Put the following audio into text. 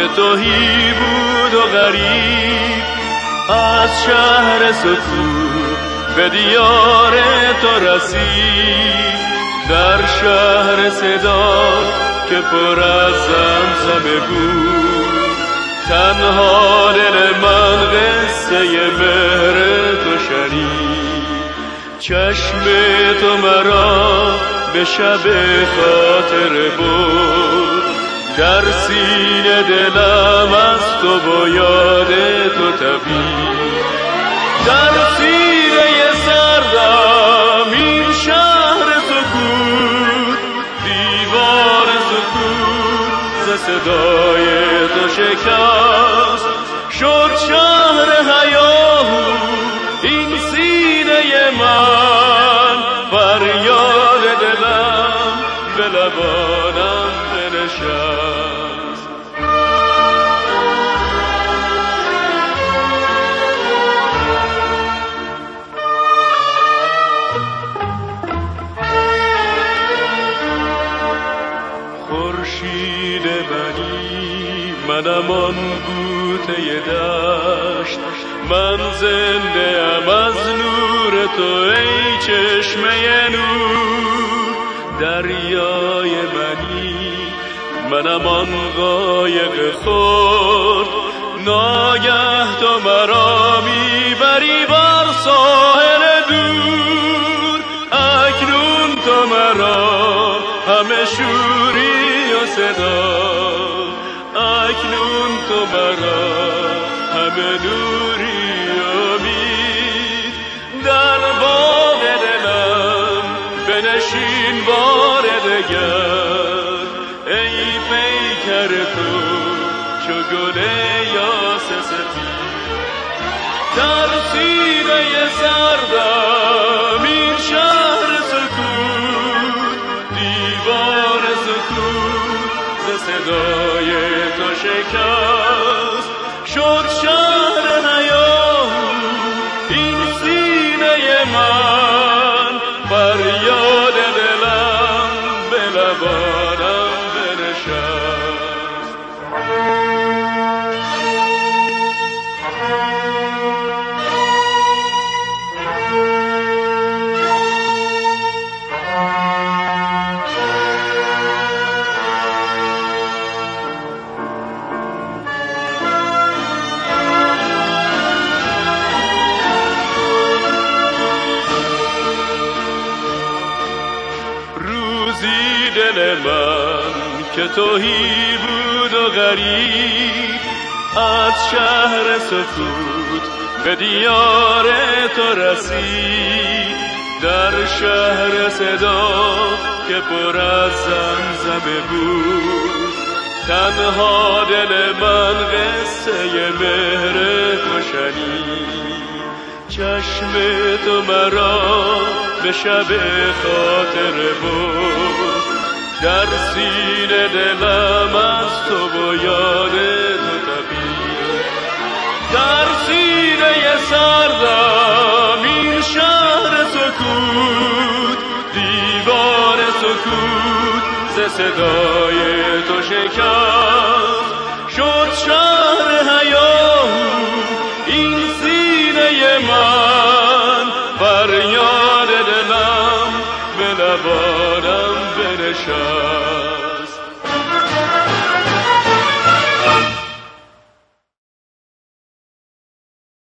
که توهی بود و غریب از شهر ستو به دیار تو رسید. در شهر صدا که پر از زمزمه بود تنها دل من قصه مهر تو شنید. چشم تو مرا به شب خاطر بود در سینه دلم از تو با یاد تو تبید در سینه سردم این شهر سکوت دیوار سکوت ز صدای تو شکست. شد شهر حیاه این سینه من فریاد دلم به لبانم بنشست. خورشید منی منم آن بوته دشت. من زنده ام از نور تو ای چشمه نور. دریای منی منم آن قایق خورد ناگه تو مرا می‌بری بر ساحل دور. اکنون تو مرا همه شوری صدا اکنون تو مرا همه نوری امید در باغ دلم بنشین بار دگر. ای پیکر تو چو گل یاس سفید در سینه سردم شکست شد که توهی بود و غریب از شهر سکوت به دیار تو رسید. در شهر صدا که پر از زمزمه بود تنها دل من قصه مهر تو شنید. چشم تو مرا به شب خاطر بود در سینه دلم از تو با یاد تو تبید در سینه سردم این شهر سکوت دیوار سکوت ز صدای تو شکست. شد شهر حیاه این سینه من فریاد دلم به لبانم بنشست